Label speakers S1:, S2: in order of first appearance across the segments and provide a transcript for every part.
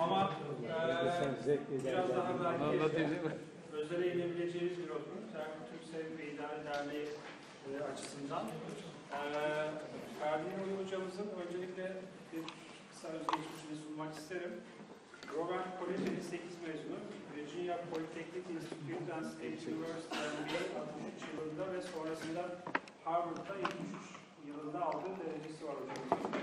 S1: Ama
S2: zevkli
S1: biraz daha belki özele inebileceğimiz bir oturum. Serkan Türk Sevgi ve İdare Derneği e, açısından. Eee Ferdi Nuri hocamızın öncelikle bir kısa özgeçmişini sunmak isterim. Robert Koleji'nin 8 mezunu, Virginia Polytechnic Institute and State University MBA 63 yılında ve sonrasında Harvard'da 73 yılında aldığı derecesi var hocamızın.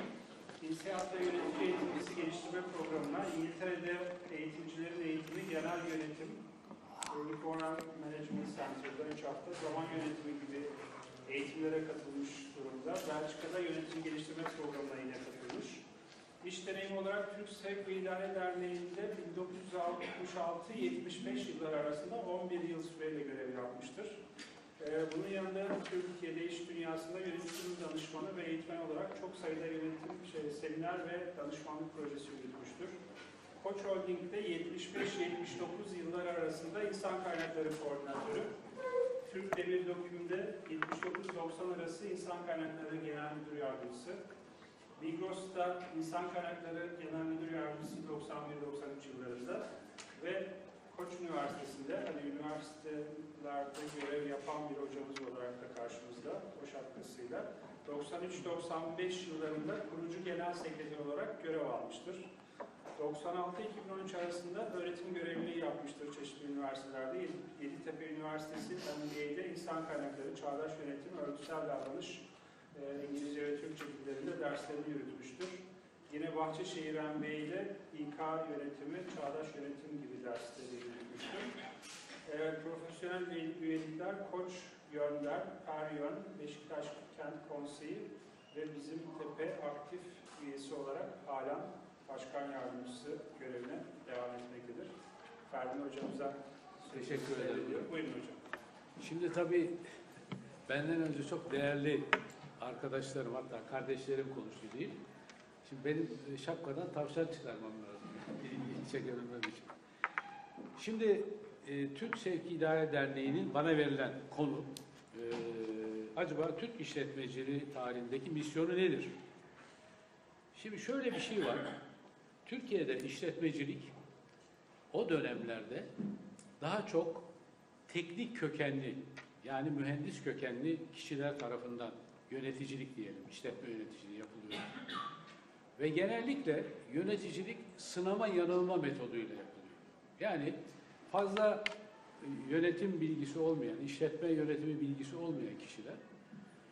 S1: İnseat ve Yönetici Eğitimcisi Geliştirme Programı'na İngiltere'de eğitimcilerin eğitimi, genel yönetim, Uniform Management Center'da 3 hafta zaman yönetimi gibi eğitimlere katılmış durumda. Belçika'da yönetim geliştirme programına yine katılmış. İş deneyimi olarak Türk Sevk ve İdare Derneği'nde 1966-75 yılları arasında 11 yıl süreyle görev yapmıştır. Ee, bunun yanında Türkiye'de iş dünyasında yönetim danışmanı ve eğitmen olarak çok sayıda yönetim şey, seminer ve danışmanlık projesi yürütmüştür. Koç Holding'de 75-79 yılları arasında insan kaynakları koordinatörü, Türk Demir Dökümü'nde 79-90 arası insan kaynakları genel müdür yardımcısı, Migros'ta insan kaynakları genel müdür yardımcısı 91-93 yıllarında. Ve Koç Üniversitesi'nde hani üniversitelerde görev yapan bir hocamız olarak da karşımızda o şapkasıyla 93-95 yıllarında kurucu genel sekreter olarak görev almıştır. 96-2013 arasında öğretim görevliliği yapmıştır çeşitli üniversitelerde. Yeditepe Üniversitesi MBA'de insan kaynakları, çağdaş yönetim, örgütsel davranış, e, İngilizce ve Türkçe dillerinde derslerini yürütmüştür. Yine Bahçeşehir MBA'de İK yönetimi, çağdaş yönetim gibi dersleri yürütmüştür. E, profesyonel üye- üyelikler Koç Yönder, Peryön, Beşiktaş Kent Konseyi ve bizim Tepe aktif üyesi olarak halen Başkan Yardımcısı görevine devam etmektedir. Ferdin Hocamıza
S2: Teşekkür ederim.
S1: Buyurun hocam.
S2: Şimdi tabii benden önce çok değerli arkadaşlarım hatta kardeşlerim konuştu değil. Şimdi benim e, şapkadan tavşan çıkarmam lazım. İlgi çekebilmem için. Şimdi e, Türk Sevki İdare Derneği'nin bana verilen konu e, acaba Türk işletmeciliği tarihindeki misyonu nedir? Şimdi şöyle bir şey var. Türkiye'de işletmecilik o dönemlerde daha çok teknik kökenli yani mühendis kökenli kişiler tarafından yöneticilik diyelim, işletme yöneticiliği yapılıyor. Ve genellikle yöneticilik sınama yanılma metoduyla yapılıyor. Yani fazla e, yönetim bilgisi olmayan, işletme yönetimi bilgisi olmayan kişiler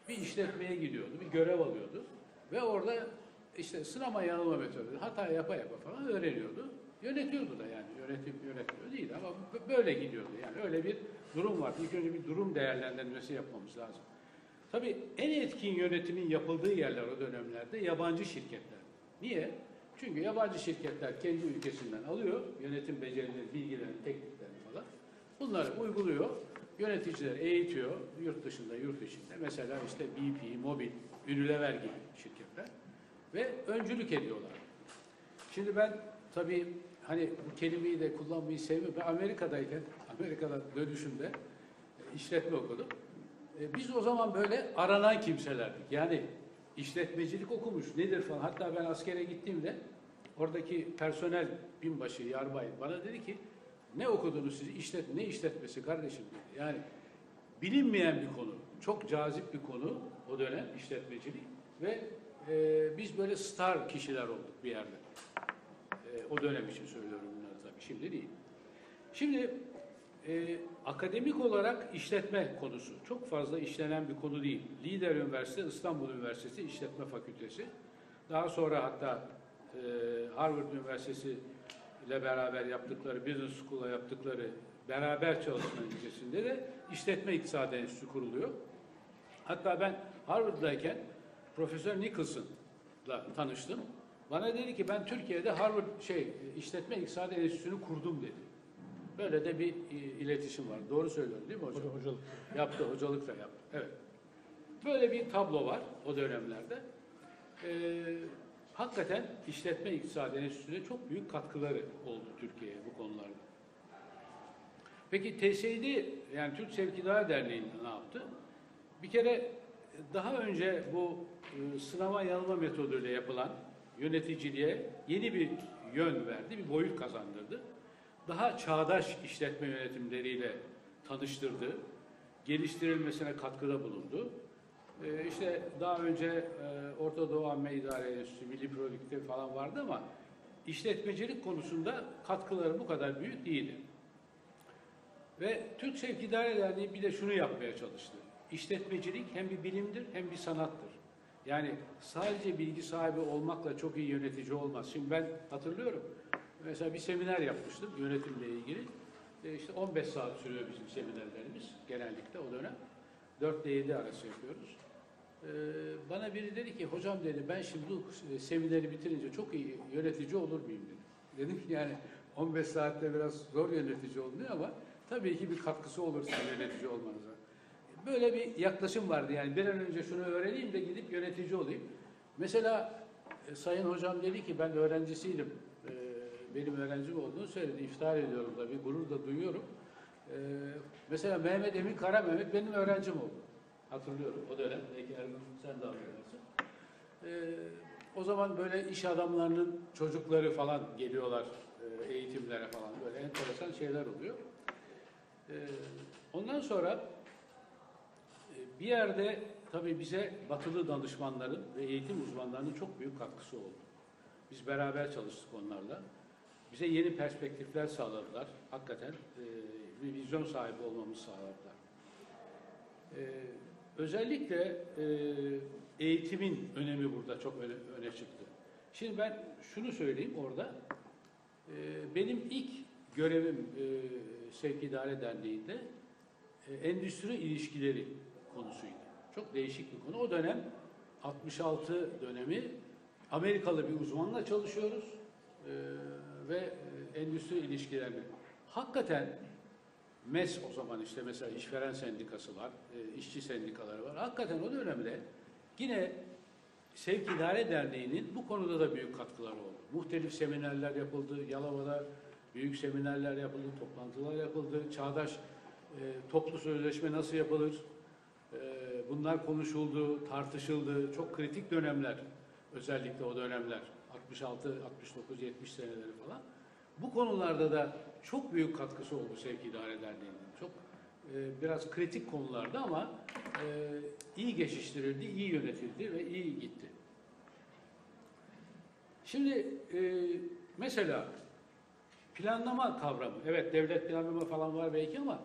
S2: bir işletmeye gidiyordu, bir görev alıyordu ve orada işte sınama yanılma metodu, hata yapa yapa falan öğreniyordu. Yönetiyordu da yani, yönetim yönetmiyor değil ama böyle gidiyordu yani öyle bir durum vardı. İlk önce bir durum değerlendirmesi yapmamız lazım. Tabii en etkin yönetimin yapıldığı yerler o dönemlerde yabancı şirketler. Niye? Çünkü yabancı şirketler kendi ülkesinden alıyor yönetim becerileri, bilgilerini, tekniklerini falan. Bunları uyguluyor, yöneticiler eğitiyor yurt dışında, yurt içinde. Mesela işte BP, Mobil, Unilever gibi şirketler ve öncülük ediyorlar. Şimdi ben tabii hani bu kelimeyi de kullanmayı sevmiyorum. Ben Amerika'dayken, Amerika'da dönüşümde e, işletme okudum. E, Biz o zaman böyle aranan kimselerdik. Yani işletmecilik okumuş nedir falan. Hatta ben askere gittiğimde oradaki personel binbaşı, yarbay bana dedi ki ne okudunuz siz? İşlet, ne işletmesi kardeşim dedi. Yani bilinmeyen bir konu. Çok cazip bir konu o dönem işletmecilik ve e, biz böyle star kişiler olduk bir yerde. E, o dönem için söylüyorum bunları tabii. Şimdi değil. Şimdi e, akademik olarak işletme konusu çok fazla işlenen bir konu değil. Lider Üniversitesi, İstanbul Üniversitesi İşletme Fakültesi. Daha sonra hatta e, Harvard Üniversitesi ile beraber yaptıkları, Business School'la yaptıkları beraber çalışma neticesinde de işletme iktisadi enstitüsü kuruluyor. Hatta ben Harvard'dayken Profesör Nicholson'la tanıştım. Bana dedi ki ben Türkiye'de Harvard şey işletme iktisadi enstitüsünü kurdum dedi. Böyle de bir e, iletişim var. Doğru söylüyorum değil mi hocam?
S3: Hocalık.
S2: Yaptı, hocalık da yaptı. Evet. Böyle bir tablo var o dönemlerde. Ee, hakikaten işletme iktisadi enstitüsüne çok büyük katkıları oldu Türkiye'ye bu konularda. Peki TSİD yani Türk Sevkidar Derneği ne yaptı? Bir kere daha önce bu e, sınava yanılma metoduyla yapılan yöneticiliğe yeni bir yön verdi, bir boyut kazandırdı. Daha çağdaş işletme yönetimleriyle tanıştırdı, geliştirilmesine katkıda bulundu. Ee, işte daha önce e, Orta Doğu Amme İdare Enstitüsü, Milli Prodükte falan vardı ama işletmecilik konusunda katkıları bu kadar büyük değildi. Ve Türk Sevk İdare Derneği bir de şunu yapmaya çalıştı. İşletmecilik hem bir bilimdir hem bir sanattır. Yani sadece bilgi sahibi olmakla çok iyi yönetici olmaz. Şimdi ben hatırlıyorum. Mesela bir seminer yapmıştım yönetimle ilgili. E işte 15 saat sürüyor bizim seminerlerimiz genellikle o dönem. 4 ile 7 arası yapıyoruz. Ee, bana biri dedi ki hocam dedi ben şimdi bu e, semineri bitirince çok iyi yönetici olur muyum dedi. Dedim ki yani 15 saatte biraz zor yönetici olunuyor ama tabii ki bir katkısı olur sizin yönetici olmanıza. Böyle bir yaklaşım vardı yani bir an önce şunu öğreneyim de gidip yönetici olayım. Mesela e, Sayın Hocam dedi ki ben öğrencisiydim. Benim öğrencim olduğunu söyledi. İftihar ediyorum da bir gurur da duyuyorum. E, mesela Mehmet Emin Kara Mehmet benim öğrencim oldu. Hatırlıyorum o dönem. Belki Ergun sen de hatırlarsın. E, o zaman böyle iş adamlarının çocukları falan geliyorlar e, eğitimlere falan. Böyle enteresan şeyler oluyor. E, ondan sonra e, bir yerde tabii bize batılı danışmanların ve eğitim uzmanlarının çok büyük katkısı oldu. Biz beraber çalıştık onlarla. Bize yeni perspektifler sağladılar. Hakikaten e, bir vizyon sahibi olmamızı sağladılar. E, özellikle e, eğitimin önemi burada çok öne, öne çıktı. Şimdi ben şunu söyleyeyim orada. E, benim ilk görevim e, Sevk İdare Derneği'nde e, endüstri ilişkileri konusuydu. Çok değişik bir konu. O dönem 66 dönemi Amerikalı bir uzmanla çalışıyoruz e, ve e, endüstri ilişkilerini. Hakikaten MES o zaman işte mesela işveren sendikası var, e, işçi sendikaları var. Hakikaten o dönemde yine Sevk İdare Derneği'nin bu konuda da büyük katkıları oldu. Muhtelif seminerler yapıldı, Yalova'da büyük seminerler yapıldı, toplantılar yapıldı, çağdaş e, toplu sözleşme nasıl yapılır, e, bunlar konuşuldu, tartışıldı. Çok kritik dönemler, özellikle o dönemler, 66, 69, 70 seneleri falan. Bu konularda da çok büyük katkısı oldu Sevk İdare Derneği'nin. Çok e, biraz kritik konularda ama e, iyi geçiştirildi, iyi yönetildi ve iyi gitti. Şimdi e, mesela planlama kavramı, evet devlet planlama falan var belki ama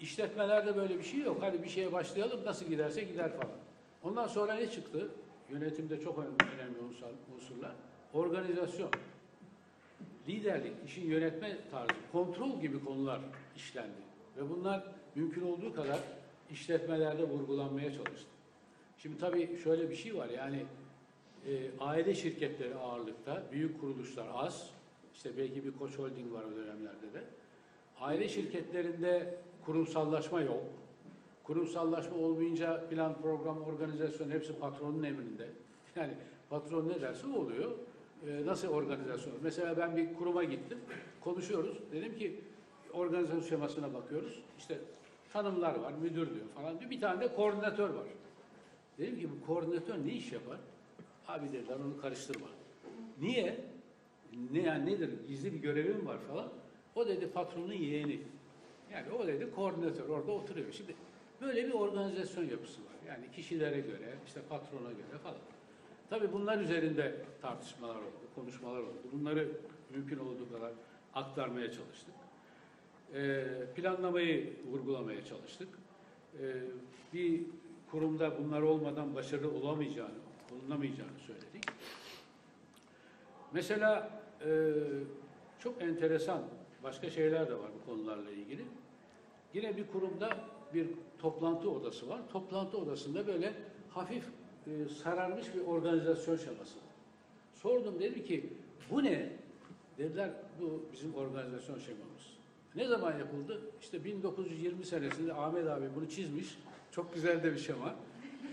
S2: işletmelerde böyle bir şey yok. Hadi bir şeye başlayalım, nasıl giderse gider falan. Ondan sonra ne çıktı? Yönetimde çok önemli unsur- unsurlar. Organizasyon, liderlik, işin yönetme tarzı, kontrol gibi konular işlendi. Ve bunlar mümkün olduğu kadar işletmelerde vurgulanmaya çalıştı. Şimdi tabii şöyle bir şey var yani e, aile şirketleri ağırlıkta, büyük kuruluşlar az. İşte belki bir Koç Holding var o dönemlerde de. Aile şirketlerinde kurumsallaşma yok. Kurumsallaşma olmayınca plan, program, organizasyon hepsi patronun emrinde. Yani patron ne derse oluyor. Ee, nasıl organizasyon? Mesela ben bir kuruma gittim, konuşuyoruz. Dedim ki organizasyon şemasına bakıyoruz. İşte tanımlar var, müdür diyor falan diyor. Bir tane de koordinatör var. Dedim ki bu koordinatör ne iş yapar? Abi dediler onu karıştırma. Niye? Ne yani nedir? Gizli bir görevi mi var falan? O dedi patronun yeğeni. Yani o dedi koordinatör orada oturuyor. Şimdi böyle bir organizasyon yapısı var. Yani kişilere göre, işte patrona göre falan. Tabii bunlar üzerinde tartışmalar oldu, konuşmalar oldu. Bunları mümkün olduğu kadar aktarmaya çalıştık. Ee, planlamayı vurgulamaya çalıştık. Ee, bir kurumda bunlar olmadan başarılı olamayacağını, olunamayacağını söyledik. Mesela e, çok enteresan başka şeyler de var bu konularla ilgili. Yine bir kurumda bir toplantı odası var. Toplantı odasında böyle hafif e, sararmış bir organizasyon şeması var. Sordum dedim ki bu ne? Dediler bu bizim organizasyon şemamız. Ne zaman yapıldı? İşte 1920 senesinde Ahmet abi bunu çizmiş. Çok güzel de bir şema.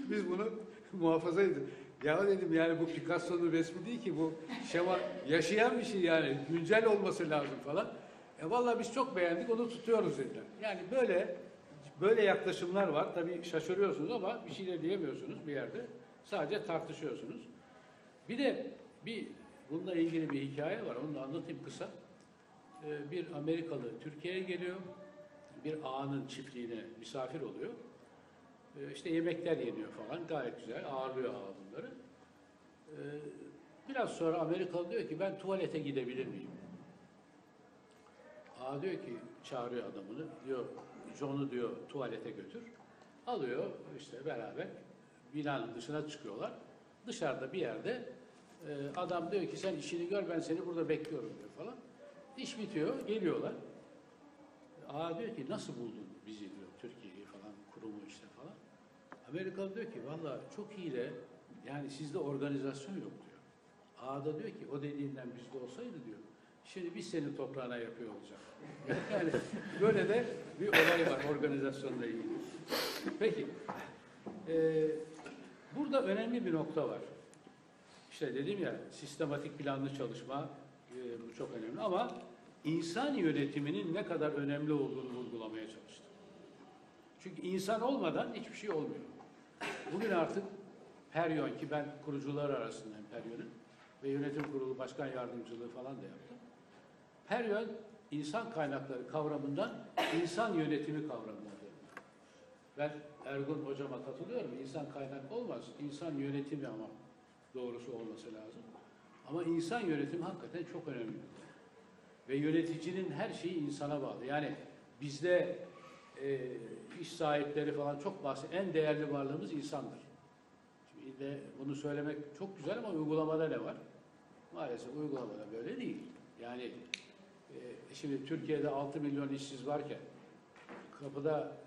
S2: Biz bunu muhafaza edin. Ya dedim yani bu Picasso'nun resmi değil ki bu şema yaşayan bir şey yani güncel olması lazım falan. E vallahi biz çok beğendik onu tutuyoruz dediler. Yani böyle böyle yaklaşımlar var. Tabii şaşırıyorsunuz ama bir şey de diyemiyorsunuz bir yerde. Sadece tartışıyorsunuz. Bir de Bir bununla ilgili bir hikaye var. Onu da anlatayım kısa. Ee, bir Amerikalı Türkiye'ye geliyor. Bir ağanın çiftliğine misafir oluyor. Ee, işte yemekler yeniyor falan. Gayet güzel. Ağırlıyor ağa bunları. Ee, biraz sonra Amerikalı diyor ki ben tuvalete gidebilir miyim? Ağa diyor ki çağırıyor adamını. Diyor John'u diyor tuvalete götür. Alıyor işte beraber binanın dışına çıkıyorlar. Dışarıda bir yerde e, adam diyor ki sen işini gör ben seni burada bekliyorum diyor falan. İş bitiyor geliyorlar. Ağa diyor ki nasıl buldun bizi diyor Türkiye'yi falan kurumu işte falan. Amerikalı diyor ki valla çok iyi de yani sizde organizasyon yok diyor. Ağa da diyor ki o dediğinden bizde olsaydı diyor. Şimdi biz senin toprağına yapıyor olacak. Yani böyle de bir olay var organizasyonla ilgili. Peki. Ee, burada önemli bir nokta var. İşte dedim ya sistematik planlı çalışma e, bu çok önemli ama insan yönetiminin ne kadar önemli olduğunu vurgulamaya çalıştım. Çünkü insan olmadan hiçbir şey olmuyor. Bugün artık Peryon ki ben kurucular arasındayım Peryon'un ve yönetim kurulu başkan yardımcılığı falan da yaptım. Peryon insan kaynakları kavramından insan yönetimi kavramına döndü. Ben Ergun hocama katılıyorum. İnsan kaynak olmaz. İnsan yönetimi ama doğrusu olması lazım. Ama insan yönetimi hakikaten çok önemli. Ve yöneticinin her şeyi insana bağlı. Yani bizde e, iş sahipleri falan çok bahsediyor. En değerli varlığımız insandır. Şimdi de bunu söylemek çok güzel ama uygulamada ne var? Maalesef uygulamada böyle değil. Yani e, şimdi Türkiye'de 6 milyon işsiz varken kapıda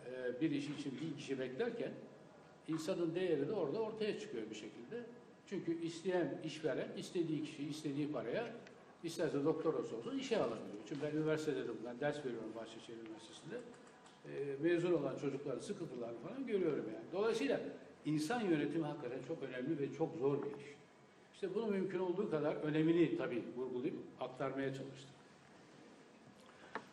S2: bir iş için bir kişi beklerken insanın değeri de orada ortaya çıkıyor bir şekilde. Çünkü isteyen işveren istediği kişiyi istediği paraya isterse doktor olsun işe alabiliyor. Çünkü ben üniversitede de ben ders veriyorum Bahçeşehir Üniversitesi'nde. E, mezun olan çocukların sıkıntılarını falan görüyorum yani. Dolayısıyla insan yönetimi hakikaten çok önemli ve çok zor bir iş. İşte bunu mümkün olduğu kadar önemini tabii vurgulayıp aktarmaya çalıştım.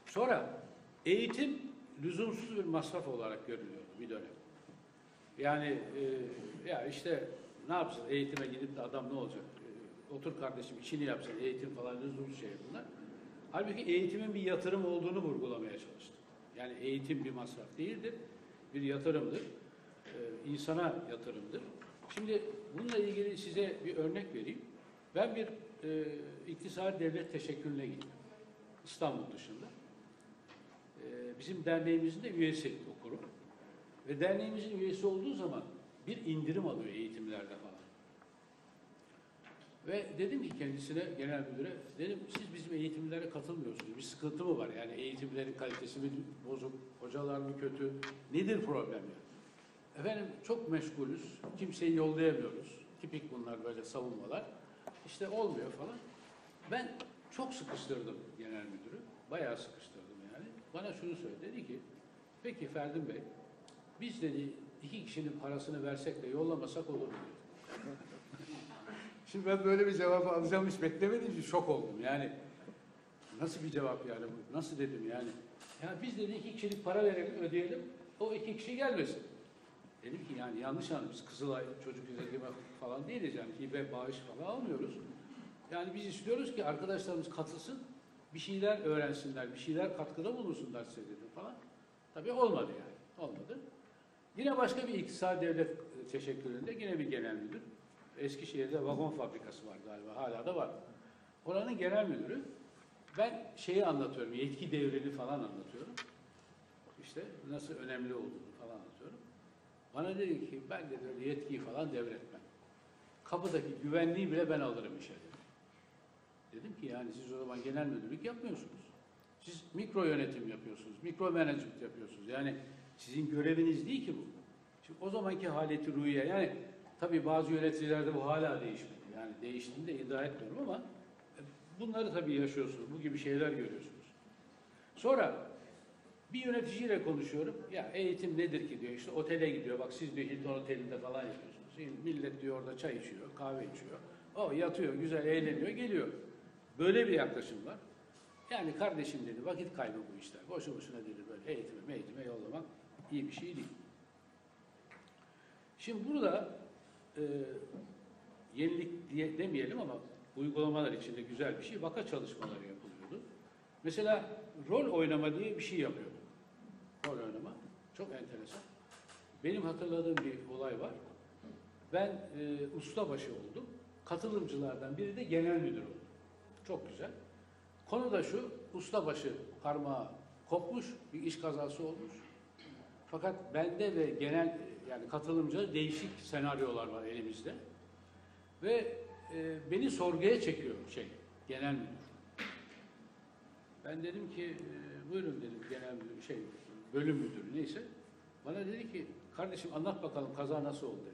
S2: Sonra eğitim lüzumsuz bir masraf olarak görülüyordu bir dönem. Yani e, ya işte ne yapsın eğitime gidip de adam ne olacak? E, otur kardeşim işini yapsın eğitim falan lüzumsuz şey bunlar. Halbuki eğitimin bir yatırım olduğunu vurgulamaya çalıştım. Yani eğitim bir masraf değildir, bir yatırımdır. E, insana yatırımdır. Şimdi bununla ilgili size bir örnek vereyim. Ben bir e, iktisadi devlet teşekkülüne gittim. İstanbul dışında. E, bizim derneğimizin de üyesi o. Ve derneğimizin üyesi olduğu zaman bir indirim alıyor eğitimlerde falan. Ve dedim ki kendisine, genel müdüre, dedim siz bizim eğitimlere katılmıyorsunuz. Bir sıkıntı mı var? Yani eğitimlerin kalitesi mi bozuk, hocalar mı kötü? Nedir problem yani? Efendim çok meşgulüz, kimseyi yollayamıyoruz. Tipik bunlar böyle savunmalar. İşte olmuyor falan. Ben çok sıkıştırdım genel müdürü. Bayağı sıkıştırdım. Bana şunu söyledi. Dedi ki, peki Ferdim Bey, biz dedi iki kişinin parasını versek de yollamasak olur mu? Şimdi ben böyle bir cevap alacağım hiç beklemediğim için şok oldum. Yani nasıl bir cevap yani bu? Nasıl dedim yani? Ya biz dedi iki kişilik para verelim, ödeyelim. O iki kişi gelmesin. Dedim ki yani yanlış anladım. Biz Kızılay çocuk izleme falan değiliz yani. Hibe, bağış falan almıyoruz. Yani biz istiyoruz ki arkadaşlarımız katılsın, bir şeyler öğrensinler, bir şeyler katkıda bulunsunlar size dedim falan. Tabii olmadı yani. Olmadı. Yine başka bir iktisadi devlet e, teşekküründe yine bir genel müdür. Eskişehir'de vagon fabrikası var galiba. Hala da var. Oranın genel müdürü. Ben şeyi anlatıyorum. Yetki devrini falan anlatıyorum. İşte nasıl önemli olduğunu falan anlatıyorum. Bana dedi ki ben de yetkiyi falan devretmem. Kapıdaki güvenliği bile ben alırım işe dedi. Dedim ki yani siz o zaman genel müdürlük yapmıyorsunuz. Siz mikro yönetim yapıyorsunuz, mikro management yapıyorsunuz. Yani sizin göreviniz değil ki bu. Şimdi o zamanki haleti ruhiye yani tabii bazı yöneticilerde bu hala değişmedi. Yani değiştiğini de iddia etmiyorum ama e, bunları tabii yaşıyorsunuz. Bu gibi şeyler görüyorsunuz. Sonra bir yöneticiyle konuşuyorum. Ya eğitim nedir ki diyor. İşte otele gidiyor. Bak siz diyor Hilton Oteli'nde falan yapıyorsunuz. Millet diyor orada çay içiyor, kahve içiyor. O yatıyor, güzel eğleniyor, geliyor. Böyle bir yaklaşım var. Yani kardeşim dedi vakit kaybı bu işler. Boşu boşuna dedi böyle eğitime eğitime yollamak iyi bir şey değil. Şimdi burada e, yenilik diye demeyelim ama uygulamalar içinde güzel bir şey. Vaka çalışmaları yapılıyordu. Mesela rol oynama diye bir şey yapıyorduk. Rol oynama. Çok enteresan. Benim hatırladığım bir olay var. Ben e, ustabaşı oldum. Katılımcılardan biri de genel müdür oldu. Çok güzel. Konu da şu, ustabaşı parmağı kopmuş, bir iş kazası olmuş. Fakat bende ve genel yani katılımcıda değişik senaryolar var elimizde. Ve e, beni sorguya çekiyor şey, genel müdür. Ben dedim ki, e, buyurun dedim genel müdür, şey, bölüm müdürü neyse. Bana dedi ki, kardeşim anlat bakalım kaza nasıl oldu.